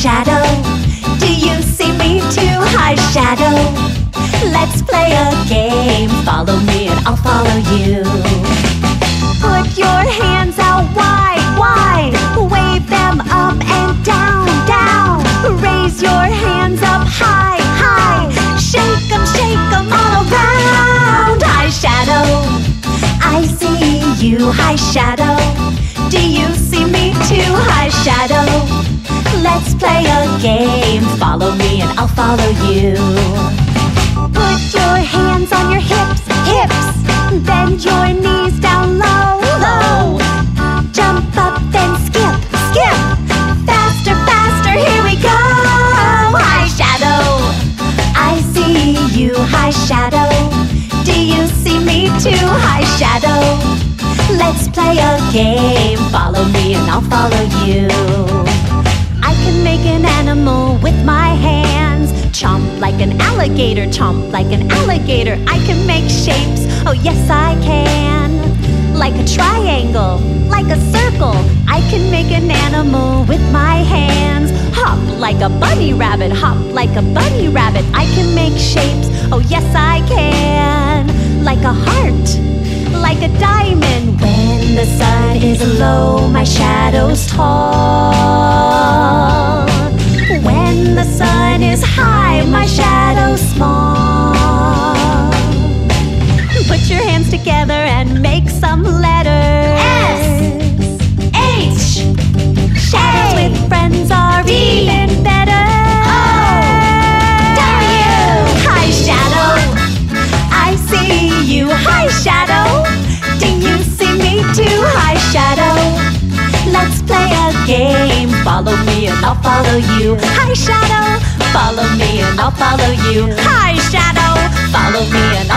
Shadow. Do you see me too, Hi Shadow? Let's play a game. Follow me and I'll follow you. Put your hands out wide, wide. Wave them up and down, down. Raise your hands up high, high. Shake 'em, shake 'em all around. Hi Shadow. I see you, Hi Shadow. Do you see me too, Hi Shadow? Game. Follow me and I'll follow you. Put your hands on your hips, hips. Bend your knees down low, low. Jump up, then skip, skip. Faster, faster, here we go. Hi Shadow. I see you, Hi Shadow. Do you see me too, Hi Shadow? Let's play a game. Follow me and I'll follow you. Alligator, chomp like an alligator. I can make shapes, oh yes I can. Like a triangle, like a circle. I can make an animal with my hands. Hop like a bunny rabbit, hop like a bunny rabbit. I can make shapes, oh yes I can. Like a heart, like a diamond. When the sun is low, my shadow's tall. Hi Shadow. Do you see me too, Hi Shadow? Let's play a game. Follow me and I'll follow you. Hi Shadow. Follow me and I'll follow you. High Shadow. Follow me and.